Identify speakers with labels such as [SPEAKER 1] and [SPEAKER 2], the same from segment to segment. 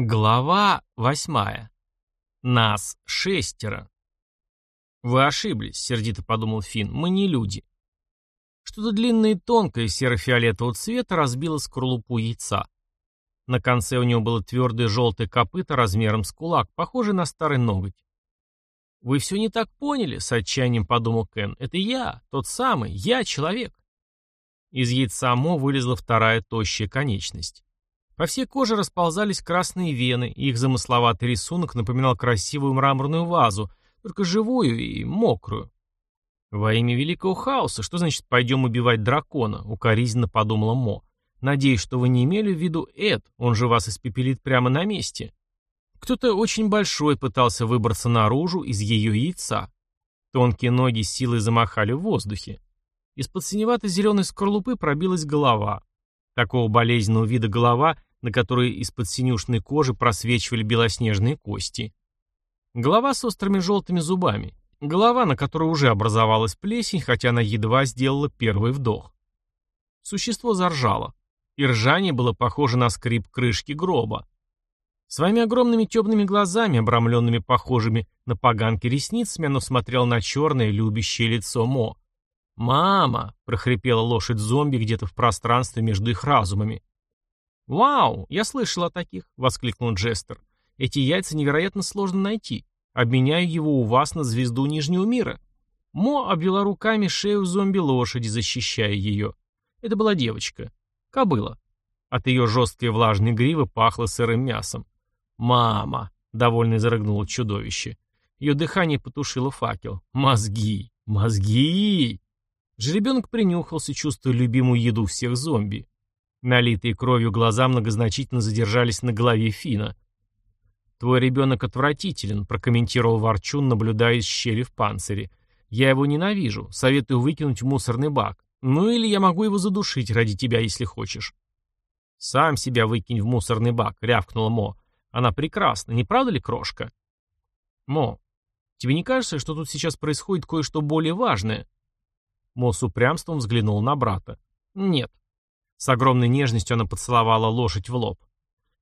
[SPEAKER 1] Глава восьмая. Нас шестеро. «Вы ошиблись», — сердито подумал Финн, — «мы не люди». Что-то длинное и тонкое серо-фиолетового цвета разбило скорлупу яйца. На конце у него было твердое желтое копыто размером с кулак, похожее на старый ноготь. «Вы все не так поняли», — с отчаянием подумал Кен. «Это я, тот самый, я человек». Из яйца Мо вылезла вторая тощая конечность. По всей коже расползались красные вены, и их замысловатый рисунок напоминал красивую мраморную вазу, только живую и мокрую. «Во имя великого хаоса, что значит «пойдем убивать дракона»?» — укоризненно подумала Мо. «Надеюсь, что вы не имели в виду Эд, он же вас испепелит прямо на месте». Кто-то очень большой пытался выбраться наружу из ее яйца. Тонкие ноги силой замахали в воздухе. Из-под синевато-зеленой скорлупы пробилась голова. Такого болезненного вида голова на которой из-под синюшной кожи просвечивали белоснежные кости. Голова с острыми желтыми зубами. Голова, на которой уже образовалась плесень, хотя она едва сделала первый вдох. Существо заржало, и ржание было похоже на скрип крышки гроба. Своими огромными темными глазами, обрамленными похожими на поганки ресницами, оно смотрел на черное, любящее лицо Мо. «Мама!» — прохрипела лошадь зомби где-то в пространстве между их разумами. «Вау, я слышал о таких», — воскликнул Джестер. «Эти яйца невероятно сложно найти. Обменяю его у вас на звезду Нижнего мира». Мо обвела руками шею зомби-лошади, защищая ее. Это была девочка. Кобыла. От ее жесткой влажной гривы пахло сырым мясом. «Мама!» — довольно зарыгнуло чудовище. Ее дыхание потушило факел. «Мозги! Мозги!» Жеребенок принюхался, чувствуя любимую еду всех зомби. Налитые кровью глаза многозначительно задержались на голове Фина. «Твой ребенок отвратителен», — прокомментировал Ворчун, наблюдая из щели в панцире. «Я его ненавижу. Советую выкинуть в мусорный бак. Ну или я могу его задушить ради тебя, если хочешь». «Сам себя выкинь в мусорный бак», — рявкнула Мо. «Она прекрасна, не правда ли, крошка?» «Мо, тебе не кажется, что тут сейчас происходит кое-что более важное?» Мо с упрямством взглянул на брата. «Нет. С огромной нежностью она поцеловала лошадь в лоб.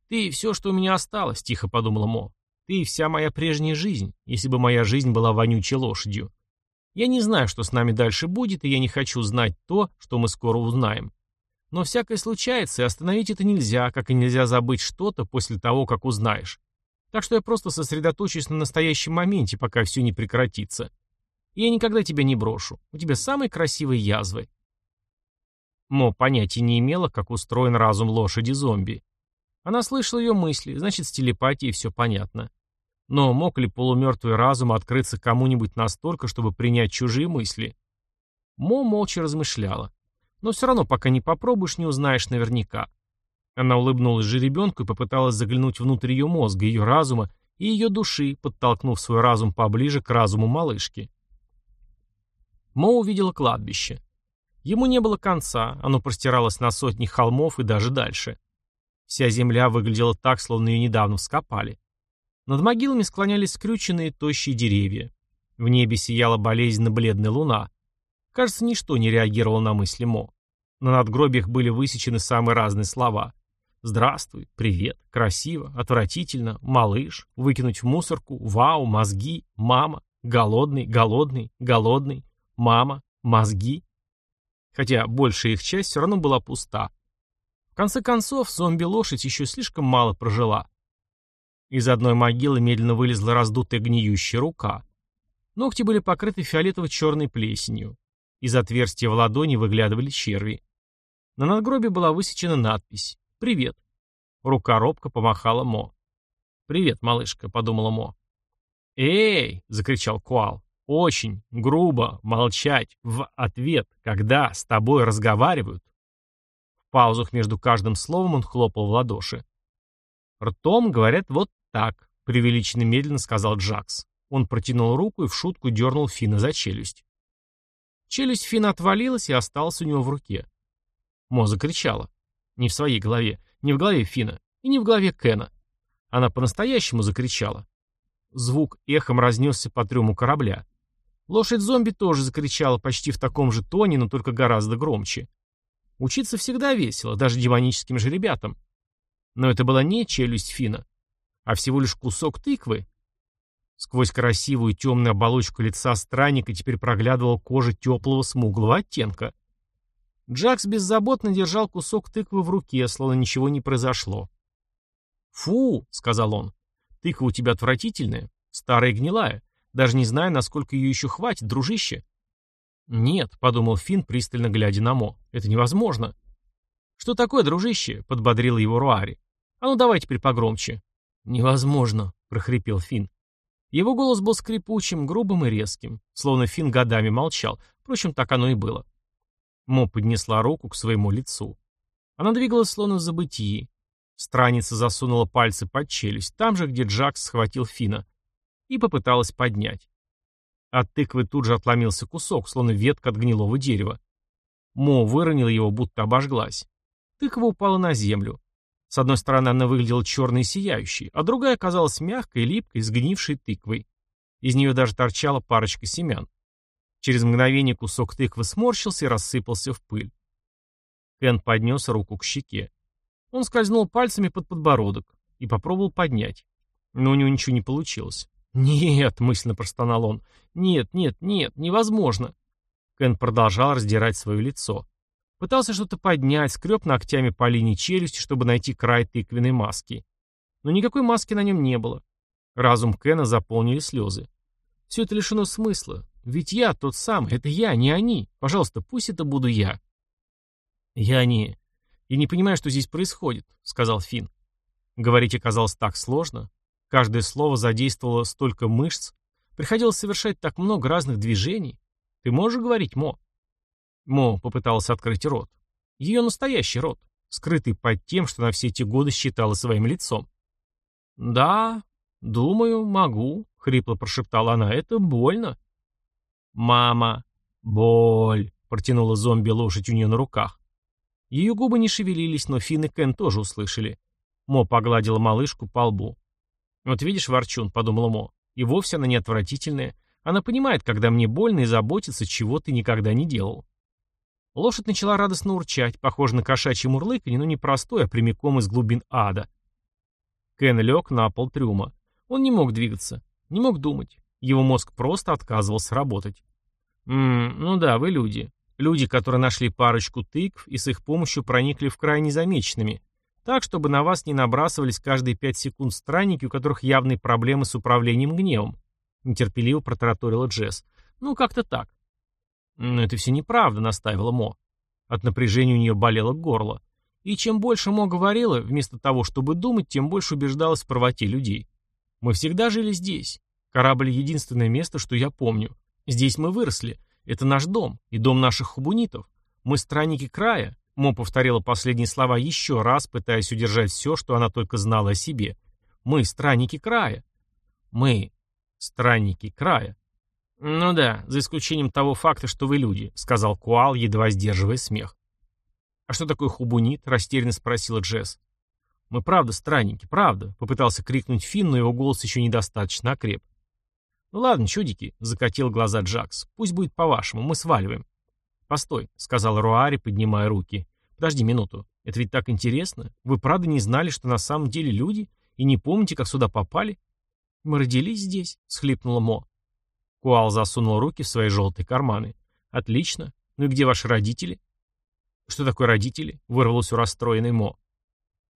[SPEAKER 1] «Ты все, что у меня осталось», — тихо подумала Мо. «Ты вся моя прежняя жизнь, если бы моя жизнь была вонючей лошадью. Я не знаю, что с нами дальше будет, и я не хочу знать то, что мы скоро узнаем. Но всякое случается, и остановить это нельзя, как и нельзя забыть что-то после того, как узнаешь. Так что я просто сосредоточусь на настоящем моменте, пока все не прекратится. И я никогда тебя не брошу. У тебя самые красивые язвы. Мо понятия не имела, как устроен разум лошади-зомби. Она слышала ее мысли, значит, с телепатией все понятно. Но мог ли полумертвый разум открыться кому-нибудь настолько, чтобы принять чужие мысли? Мо молча размышляла. Но все равно, пока не попробуешь, не узнаешь наверняка. Она улыбнулась же ребенку и попыталась заглянуть внутрь ее мозга, ее разума и ее души, подтолкнув свой разум поближе к разуму малышки. Мо увидела кладбище. Ему не было конца, оно простиралось на сотни холмов и даже дальше. Вся земля выглядела так, словно ее недавно вскопали. Над могилами склонялись скрюченные тощие деревья. В небе сияла болезненно бледная луна. Кажется, ничто не реагировало на мысли Мо. На надгробиях были высечены самые разные слова. «Здравствуй», «Привет», «Красиво», «Отвратительно», «Малыш», «Выкинуть в мусорку», «Вау», «Мозги», «Мама», «Голодный», «Голодный», «Голодный», «Мама», «Мозги», хотя большая их часть все равно была пуста. В конце концов, зомби-лошадь еще слишком мало прожила. Из одной могилы медленно вылезла раздутая гниющая рука. Ногти были покрыты фиолетово-черной плесенью. Из отверстия в ладони выглядывали черви. На надгробе была высечена надпись «Привет». Рука робко помахала Мо. «Привет, малышка», — подумала Мо. «Эй!» — закричал Куал. Очень грубо молчать в ответ, когда с тобой разговаривают. В паузах между каждым словом он хлопал в ладоши. Ртом говорят вот так, преувеличенно медленно сказал Джакс. Он протянул руку и в шутку дернул Фина за челюсть. Челюсть Фина отвалилась и осталась у него в руке. Мо закричала. Не в своей голове, не в голове Фина и не в голове Кена. Она по-настоящему закричала. Звук эхом разнесся по трюму корабля. Лошадь-зомби тоже закричала почти в таком же тоне, но только гораздо громче. Учиться всегда весело, даже демоническим же ребятам. Но это была не челюсть Фина. а всего лишь кусок тыквы. Сквозь красивую темную оболочку лица странника теперь проглядывала кожа теплого смуглого оттенка. Джакс беззаботно держал кусок тыквы в руке, словно ничего не произошло. «Фу!» — сказал он. «Тыква у тебя отвратительная, старая и гнилая. Даже не знаю, насколько ее еще хватит, дружище». «Нет», — подумал Финн, пристально глядя на Мо. «Это невозможно». «Что такое, дружище?» — подбодрил его Руари. «А ну давай теперь погромче». «Невозможно», — прохрипел Финн. Его голос был скрипучим, грубым и резким, словно Финн годами молчал. Впрочем, так оно и было. Мо поднесла руку к своему лицу. Она двигалась словно в забытии. Страница засунула пальцы под челюсть, там же, где Джакс схватил Фина, и попыталась поднять. От тыквы тут же отломился кусок, словно ветка от гнилого дерева. Мо выронил его, будто обожглась. Тыква упала на землю. С одной стороны она выглядела черной и сияющей, а другая оказалась мягкой, липкой, сгнившей тыквой. Из нее даже торчала парочка семян. Через мгновение кусок тыквы сморщился и рассыпался в пыль. Кен поднес руку к щеке. Он скользнул пальцами под подбородок и попробовал поднять. Но у него ничего не получилось. «Нет», — мысленно простонал он, — «нет, нет, нет, невозможно». Кен продолжал раздирать свое лицо. Пытался что-то поднять, скреб ногтями по линии челюсти, чтобы найти край тыквенной маски. Но никакой маски на нем не было. Разум Кена заполнили слезы. Все это лишено смысла. Ведь я тот самый, это я, не они. Пожалуйста, пусть это буду я. Я не... Я не понимаю, что здесь происходит, сказал Финн. Говорить оказалось так сложно. Каждое слово задействовало столько мышц. Приходилось совершать так много разных движений. Ты можешь говорить, Мо? Мо попыталась открыть рот. Ее настоящий рот, скрытый под тем, что на все эти годы считала своим лицом. «Да, думаю, могу», — хрипло прошептала она. «Это больно». «Мама, боль», — протянула зомби-лошадь у нее на руках. Ее губы не шевелились, но Финн и Кен тоже услышали. Мо погладила малышку по лбу. «Вот видишь, Ворчун», — подумала Мо, — «и вовсе она не отвратительная. Она понимает, когда мне больно и заботится, чего ты никогда не делал». Лошадь начала радостно урчать, похоже на кошачье мурлыканье, но не простое, а прямиком из глубин ада. Кен лег на пол трюма. Он не мог двигаться, не мог думать. Его мозг просто отказывался работать. «Ммм, ну да, вы люди. Люди, которые нашли парочку тыкв и с их помощью проникли в край незамеченными. Так, чтобы на вас не набрасывались каждые пять секунд странники, у которых явные проблемы с управлением гневом», нетерпеливо протараторила Джесс. «Ну, как-то так. «Но это все неправда», — настаивала Мо. От напряжения у нее болело горло. И чем больше Мо говорила, вместо того, чтобы думать, тем больше убеждалась в правоте людей. «Мы всегда жили здесь. Корабль — единственное место, что я помню. Здесь мы выросли. Это наш дом и дом наших хубунитов. Мы странники края». Мо повторила последние слова еще раз, пытаясь удержать все, что она только знала о себе. «Мы странники края. Мы странники края». «Ну да, за исключением того факта, что вы люди», — сказал Куал, едва сдерживая смех. «А что такое хубунит?» — растерянно спросила Джесс. «Мы правда странники, правда», — попытался крикнуть Финн, но его голос еще недостаточно окреп. «Ну ладно, чудики», — закатил глаза Джакс. «Пусть будет по-вашему, мы сваливаем». «Постой», — сказал Руари, поднимая руки. «Подожди минуту. Это ведь так интересно. Вы правда не знали, что на самом деле люди? И не помните, как сюда попали?» «Мы родились здесь», — схлипнула Мо. Куал засунул руки в свои желтые карманы. «Отлично. Ну и где ваши родители?» «Что такое родители?» — вырвалось у расстроенной Мо.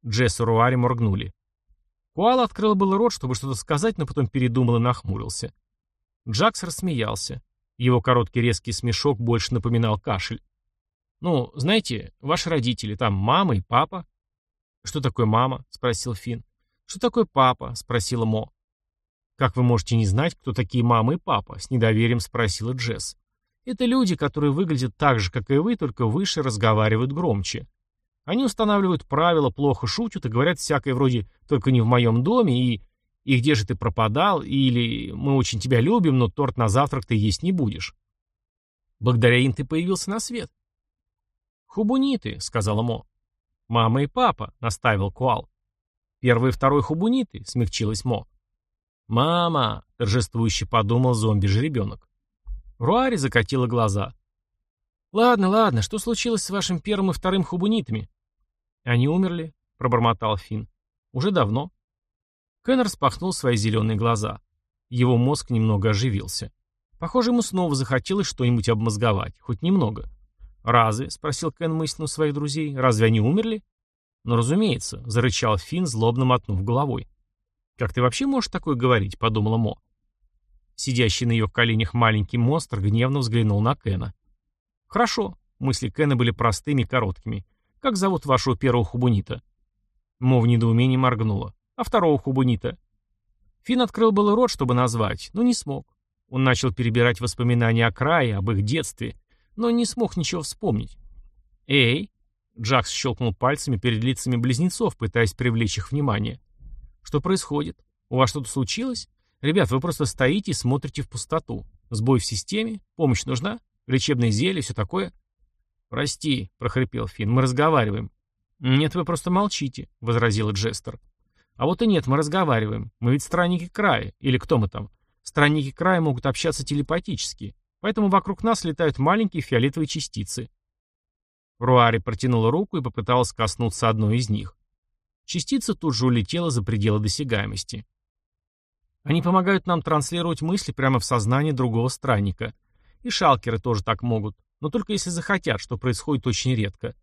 [SPEAKER 1] Джесс и Руари моргнули. Куал открыл был рот, чтобы что-то сказать, но потом передумал и нахмурился. Джакс рассмеялся. Его короткий резкий смешок больше напоминал кашель. «Ну, знаете, ваши родители, там мама и папа». «Что такое мама?» — спросил Финн. «Что такое папа?» — спросила Мо. «Как вы можете не знать, кто такие мама и папа?» — с недоверием спросила Джесс. «Это люди, которые выглядят так же, как и вы, только выше разговаривают громче. Они устанавливают правила, плохо шутят и говорят всякое вроде «только не в моем доме» и «и где же ты пропадал» или «мы очень тебя любим, но торт на завтрак ты есть не будешь». Благодаря им ты появился на свет. «Хубуниты», — сказала Мо. «Мама и папа», — наставил Куал. «Первый и второй хубуниты», — смягчилась Мо. «Мама!» — торжествующе подумал зомби-жеребенок. Руари закатила глаза. «Ладно, ладно, что случилось с вашим первым и вторым хубунитами?» «Они умерли», — пробормотал Финн. «Уже давно». Кен распахнул свои зеленые глаза. Его мозг немного оживился. Похоже, ему снова захотелось что-нибудь обмозговать, хоть немного. «Разве?» — спросил Кен мысленно своих друзей. «Разве они умерли?» «Ну, разумеется», — зарычал Финн, злобно мотнув головой. «Как ты вообще можешь такое говорить?» — подумала Мо. Сидящий на ее коленях маленький монстр гневно взглянул на Кена. «Хорошо», — мысли Кена были простыми и короткими. «Как зовут вашего первого хубунита?» Мо в недоумении моргнула. «А второго хубунита?» Финн открыл было рот, чтобы назвать, но не смог. Он начал перебирать воспоминания о крае, об их детстве, но не смог ничего вспомнить. «Эй!» Джакс щелкнул пальцами перед лицами близнецов, пытаясь привлечь их внимание. «Что происходит? У вас что-то случилось? Ребят, вы просто стоите и смотрите в пустоту. Сбой в системе? Помощь нужна? Лечебное зелье? Все такое?» «Прости», — прохрипел Финн, — «мы разговариваем». «Нет, вы просто молчите», — возразила Джестер. «А вот и нет, мы разговариваем. Мы ведь странники края. Или кто мы там? Странники края могут общаться телепатически. Поэтому вокруг нас летают маленькие фиолетовые частицы. Руари протянула руку и попыталась коснуться одной из них. Частица тут же улетела за пределы досягаемости. Они помогают нам транслировать мысли прямо в сознание другого странника. И шалкеры тоже так могут, но только если захотят, что происходит очень редко.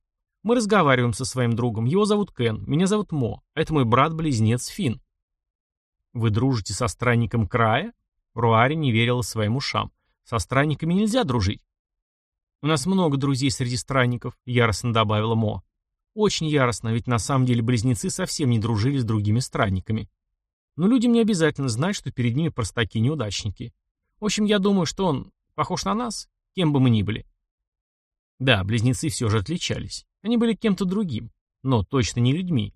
[SPEAKER 1] Мы разговариваем со своим другом. Его зовут Кен, меня зовут Мо. Это мой брат-близнец Фин. Вы дружите со странником края? Руари не верила своим ушам. Со странниками нельзя дружить. «У нас много друзей среди странников», — яростно добавила Мо. «Очень яростно, ведь на самом деле близнецы совсем не дружили с другими странниками. Но людям не обязательно знать, что перед ними простаки-неудачники. В общем, я думаю, что он похож на нас, кем бы мы ни были». Да, близнецы все же отличались. Они были кем-то другим, но точно не людьми.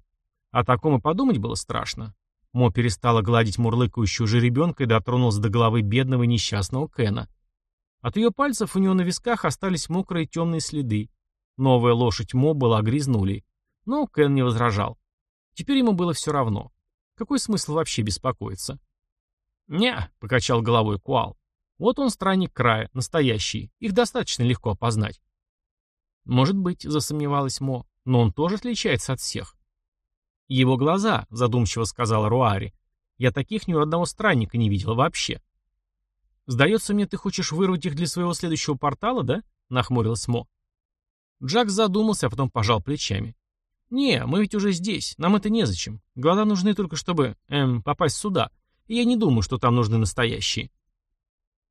[SPEAKER 1] О таком и подумать было страшно. Мо перестала гладить мурлыкающую жеребенка и дотронулась до головы бедного несчастного Кена. От ее пальцев у него на висках остались мокрые темные следы. Новая лошадь Мо была грязнулей. Но Кен не возражал. Теперь ему было все равно. Какой смысл вообще беспокоиться? «Не», — покачал головой Куал. «Вот он странник края, настоящий. Их достаточно легко опознать». «Может быть», — засомневалась Мо, — «но он тоже отличается от всех». «Его глаза», — задумчиво сказала Руари. «Я таких ни у одного странника не видела вообще». «Сдается мне, ты хочешь вырвать их для своего следующего портала, да?» — нахмурилась Мо. Джак задумался, а потом пожал плечами. «Не, мы ведь уже здесь, нам это незачем. Глаза нужны только, чтобы, эм, попасть сюда. И я не думаю, что там нужны настоящие».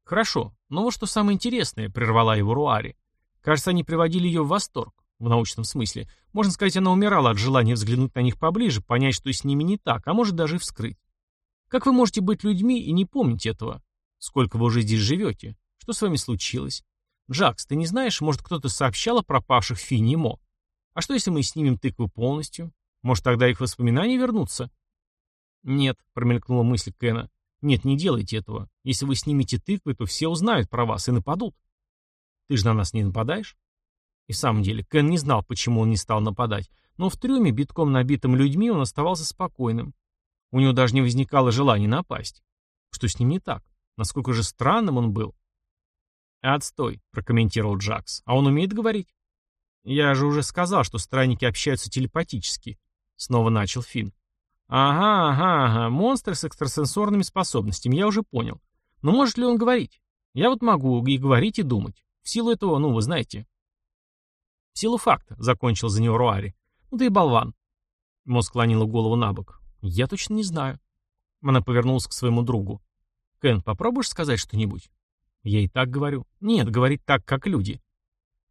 [SPEAKER 1] «Хорошо, но вот что самое интересное», — прервала его Руари. «Кажется, они приводили ее в восторг, в научном смысле. Можно сказать, она умирала от желания взглянуть на них поближе, понять, что с ними не так, а может даже вскрыть. Как вы можете быть людьми и не помнить этого? Сколько вы уже здесь живете? Что с вами случилось? Джакс, ты не знаешь, может, кто-то сообщал о пропавших Финни Мо? А что, если мы снимем тыквы полностью? Может, тогда их воспоминания вернутся? Нет, промелькнула мысль Кена. Нет, не делайте этого. Если вы снимете тыквы, то все узнают про вас и нападут. Ты же на нас не нападаешь? И в самом деле, Кен не знал, почему он не стал нападать, но в трюме, битком набитым людьми, он оставался спокойным. У него даже не возникало желания напасть. Что с ним не так? Насколько же странным он был. «Отстой», — прокомментировал Джакс. «А он умеет говорить?» «Я же уже сказал, что странники общаются телепатически», — снова начал Финн. «Ага, ага, ага, монстр с экстрасенсорными способностями, я уже понял. Но может ли он говорить? Я вот могу и говорить, и думать. В силу этого, ну, вы знаете». «В силу факта», — закончил за него Руари. «Ну ты и болван». Мо склонила голову на бок. «Я точно не знаю». Она повернулась к своему другу. Кен, попробуешь сказать что-нибудь? Я и так говорю. Нет, говорить так, как люди.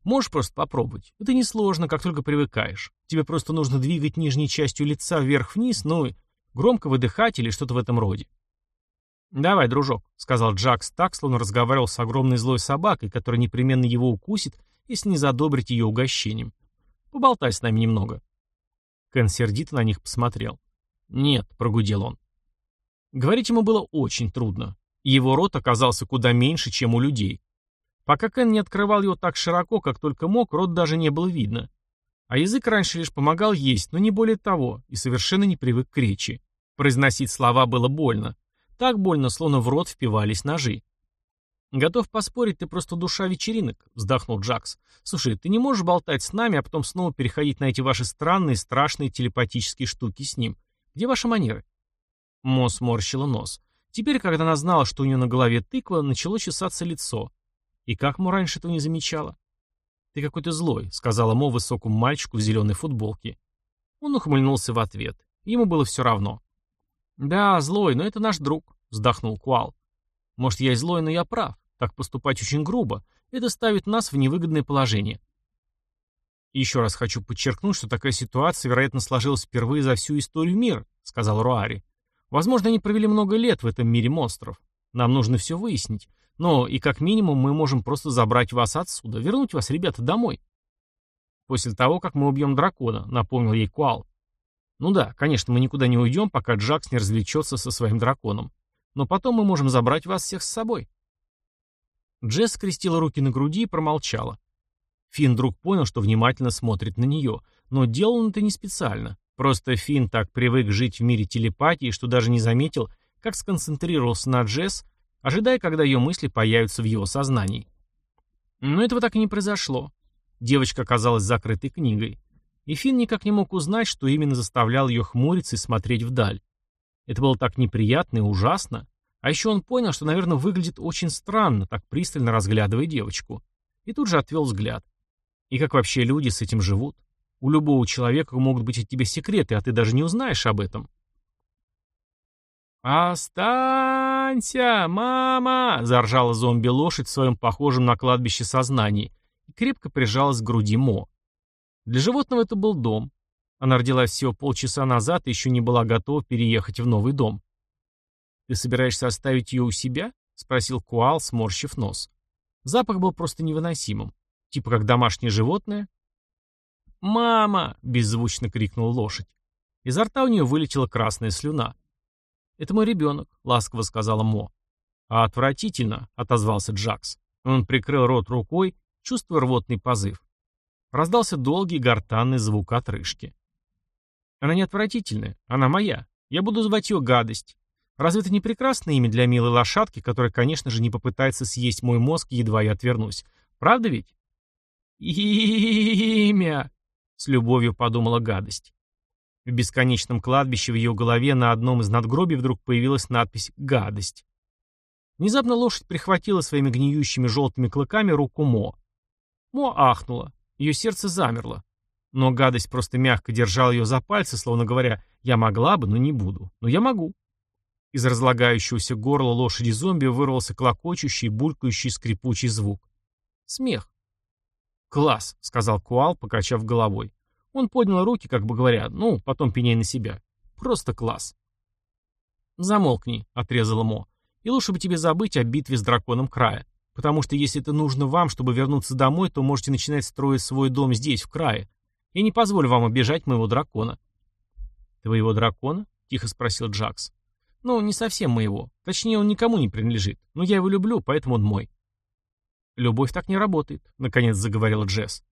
[SPEAKER 1] Можешь просто попробовать. Это несложно, как только привыкаешь. Тебе просто нужно двигать нижней частью лица вверх-вниз, ну громко выдыхать или что-то в этом роде. «Давай, дружок», — сказал Джакс так, словно разговаривал с огромной злой собакой, которая непременно его укусит, если не задобрить ее угощением. «Поболтай с нами немного». Кен сердито на них посмотрел. «Нет», — прогудел он. Говорить ему было очень трудно. Его рот оказался куда меньше, чем у людей. Пока Кен не открывал его так широко, как только мог, рот даже не было видно. А язык раньше лишь помогал есть, но не более того, и совершенно не привык к речи. Произносить слова было больно. Так больно, словно в рот впивались ножи. «Готов поспорить, ты просто душа вечеринок», — вздохнул Джакс. «Слушай, ты не можешь болтать с нами, а потом снова переходить на эти ваши странные, страшные телепатические штуки с ним. Где ваши манеры?» Мо сморщила нос. Теперь, когда она знала, что у нее на голове тыква, начало чесаться лицо. И как Мо раньше этого не замечала? «Ты какой-то злой», — сказала Мо высокому мальчику в зеленой футболке. Он ухмыльнулся в ответ. Ему было все равно. «Да, злой, но это наш друг», — вздохнул Куал. «Может, я и злой, но я прав. Так поступать очень грубо. Это ставит нас в невыгодное положение». «Еще раз хочу подчеркнуть, что такая ситуация, вероятно, сложилась впервые за всю историю мира», — сказал Руари. «Возможно, они провели много лет в этом мире монстров. Нам нужно все выяснить. Но и как минимум мы можем просто забрать вас отсюда, вернуть вас, ребята, домой». «После того, как мы убьем дракона», — напомнил ей Куал. «Ну да, конечно, мы никуда не уйдем, пока Джакс не развлечется со своим драконом. Но потом мы можем забрать вас всех с собой». Джесс скрестила руки на груди и промолчала. Финн вдруг понял, что внимательно смотрит на нее, но делал он это не специально. Просто Финн так привык жить в мире телепатии, что даже не заметил, как сконцентрировался на Джесс, ожидая, когда ее мысли появятся в его сознании. Но этого так и не произошло. Девочка оказалась закрытой книгой. И Финн никак не мог узнать, что именно заставлял ее хмуриться и смотреть вдаль. Это было так неприятно и ужасно. А еще он понял, что, наверное, выглядит очень странно, так пристально разглядывая девочку. И тут же отвел взгляд. И как вообще люди с этим живут? У любого человека могут быть от тебя секреты, а ты даже не узнаешь об этом. «Останься, мама!» — заржала зомби-лошадь в своем похожем на кладбище сознании и крепко прижалась к груди Мо. Для животного это был дом. Она родилась всего полчаса назад и еще не была готова переехать в новый дом. «Ты собираешься оставить ее у себя?» — спросил Куал, сморщив нос. Запах был просто невыносимым. Типа как домашнее животное? «Мама!» — беззвучно крикнула лошадь. Изо рта у нее вылетела красная слюна. «Это мой ребенок», — ласково сказала Мо. «А отвратительно», — отозвался Джакс. Он прикрыл рот рукой, чувствуя рвотный позыв. Раздался долгий гортанный звук отрыжки. «Она не отвратительная, она моя. Я буду звать ее гадость. Разве это не прекрасное имя для милой лошадки, которая, конечно же, не попытается съесть мой мозг, едва я отвернусь? Правда ведь?» «Имя!» — с любовью подумала гадость. В бесконечном кладбище в ее голове на одном из надгробий вдруг появилась надпись «Гадость». Внезапно лошадь прихватила своими гниющими желтыми клыками руку Мо. Мо ахнула. Ее сердце замерло. Но гадость просто мягко держала ее за пальцы, словно говоря, «Я могла бы, но не буду. Но я могу». Из разлагающегося горла лошади-зомби вырвался клокочущий, булькающий, скрипучий звук. Смех. «Класс», — сказал Куал, покачав головой. Он поднял руки, как бы говоря, ну, потом пеней на себя. Просто класс. «Замолкни», — отрезала Мо. «И лучше бы тебе забыть о битве с драконом края. Потому что если это нужно вам, чтобы вернуться домой, то можете начинать строить свой дом здесь, в крае. Я не позволю вам обижать моего дракона». «Твоего дракона?» — тихо спросил Джакс. «Ну, не совсем моего. Точнее, он никому не принадлежит. Но я его люблю, поэтому он мой». «Любовь так не работает», — наконец заговорила Джесс.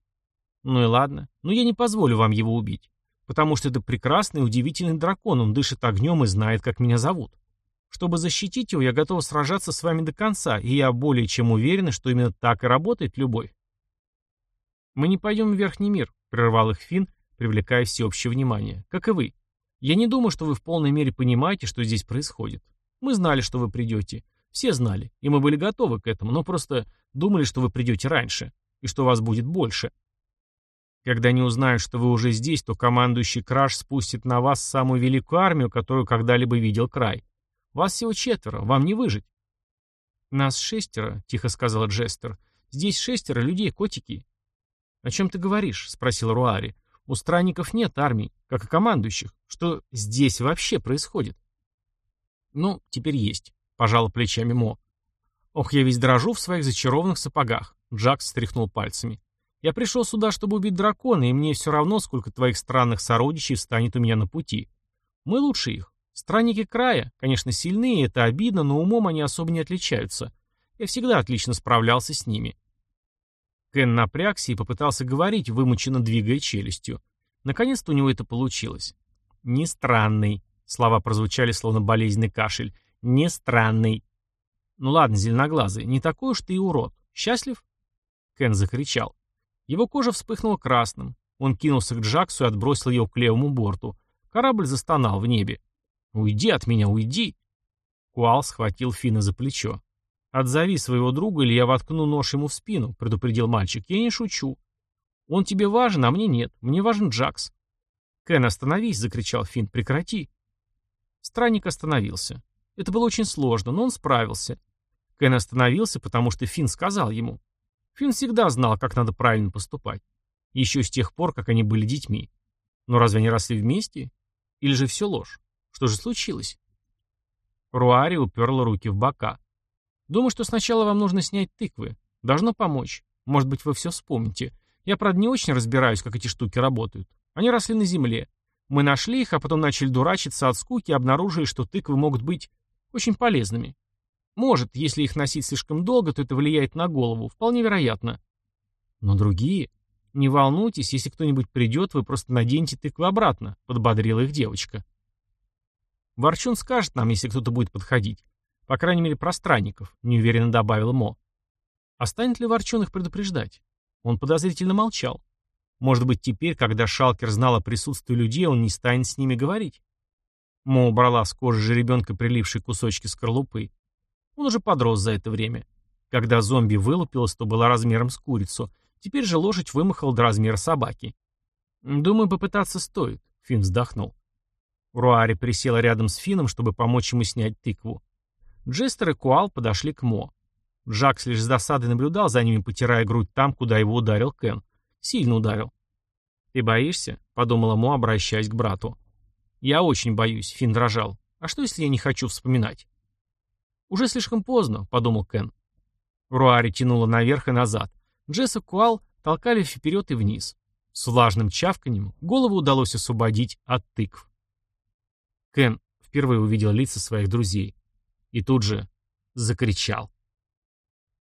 [SPEAKER 1] «Ну и ладно, но я не позволю вам его убить, потому что это прекрасный удивительный дракон, он дышит огнем и знает, как меня зовут. Чтобы защитить его, я готова сражаться с вами до конца, и я более чем уверена, что именно так и работает любовь». «Мы не пойдем в Верхний мир», — прервал их Финн, привлекая всеобщее внимание, — «как и вы. Я не думаю, что вы в полной мере понимаете, что здесь происходит. Мы знали, что вы придете. Все знали, и мы были готовы к этому, но просто думали, что вы придете раньше, и что вас будет больше. Когда они узнают, что вы уже здесь, то командующий Краш спустит на вас самую великую армию, которую когда-либо видел край. Вас всего четверо, вам не выжить. «Нас шестеро», — тихо сказала Джестер. «Здесь шестеро людей, котики». «О чем ты говоришь?» — спросил Руари. «У странников нет армий, как и командующих. Что здесь вообще происходит?» «Ну, теперь есть. Пожал плечами Мо. Ох, я весь дрожу в своих зачарованных сапогах. Джакс стряхнул пальцами. Я пришел сюда, чтобы убить дракона, и мне все равно, сколько твоих странных сородичей встанет у меня на пути. Мы лучше их. Странники края, конечно, сильные, это обидно, но умом они особо не отличаются. Я всегда отлично справлялся с ними. Кен напрягся и попытался говорить, вымученно двигая челюстью. Наконец-то у него это получилось. «Не странный», — слова прозвучали словно болезненный кашель. Не странный. Ну ладно, зеленоглазый, не такой уж ты и урод. Счастлив? Кен закричал. Его кожа вспыхнула красным. Он кинулся к Джаксу и отбросил его к левому борту. Корабль застонал в небе. «Уйди от меня, уйди!» Куал схватил Фина за плечо. «Отзови своего друга, или я воткну нож ему в спину», — предупредил мальчик. «Я не шучу. Он тебе важен, а мне нет. Мне важен Джакс». «Кен, остановись!» — закричал Фин. «Прекрати!» Странник остановился. Это было очень сложно, но он справился. Кен остановился, потому что Фин сказал ему. Фин всегда знал, как надо правильно поступать. Еще с тех пор, как они были детьми. Но разве они росли вместе? Или же все ложь? Что же случилось? Руари уперла руки в бока. Думаю, что сначала вам нужно снять тыквы. Должно помочь. Может быть, вы все вспомните. Я, правда, не очень разбираюсь, как эти штуки работают. Они росли на земле. Мы нашли их, а потом начали дурачиться от скуки и обнаружили, что тыквы могут быть очень полезными. Может, если их носить слишком долго, то это влияет на голову. Вполне вероятно. Но другие... Не волнуйтесь, если кто-нибудь придет, вы просто наденьте тыквы обратно, подбодрила их девочка. Ворчун скажет нам, если кто-то будет подходить. По крайней мере, про странников, неуверенно добавила Мо. А станет ли Ворчун их предупреждать? Он подозрительно молчал. Может быть, теперь, когда Шалкер знал о присутствии людей, он не станет с ними говорить? Мо убрала с кожи жеребенка прилившие кусочки скорлупы. Он уже подрос за это время. Когда зомби вылупилась, то была размером с курицу. Теперь же лошадь вымахала до размера собаки. «Думаю, попытаться стоит», — Финн вздохнул. Руари присела рядом с Фином, чтобы помочь ему снять тыкву. Джестер и Куал подошли к Мо. Джакс лишь с досадой наблюдал за ними, потирая грудь там, куда его ударил Кен. Сильно ударил. «Ты боишься?» — подумала Мо, обращаясь к брату. «Я очень боюсь», — Фин дрожал. «А что, если я не хочу вспоминать?» «Уже слишком поздно», — подумал Кен. Руари тянула наверх и назад. Джесс и Куал толкали вперед и вниз. С влажным чавканем голову удалось освободить от тыкв. Кен впервые увидел лица своих друзей. И тут же закричал.